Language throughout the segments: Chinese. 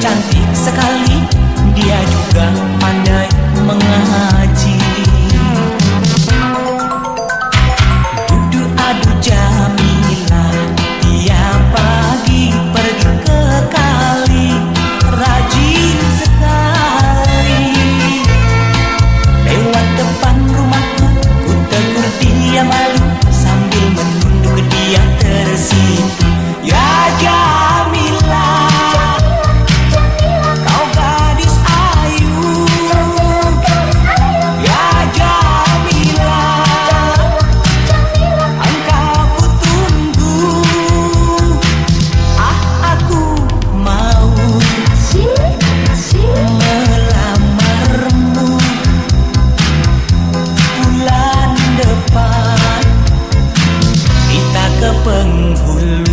cantik sekali. 痛苦的。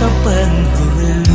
高奔流。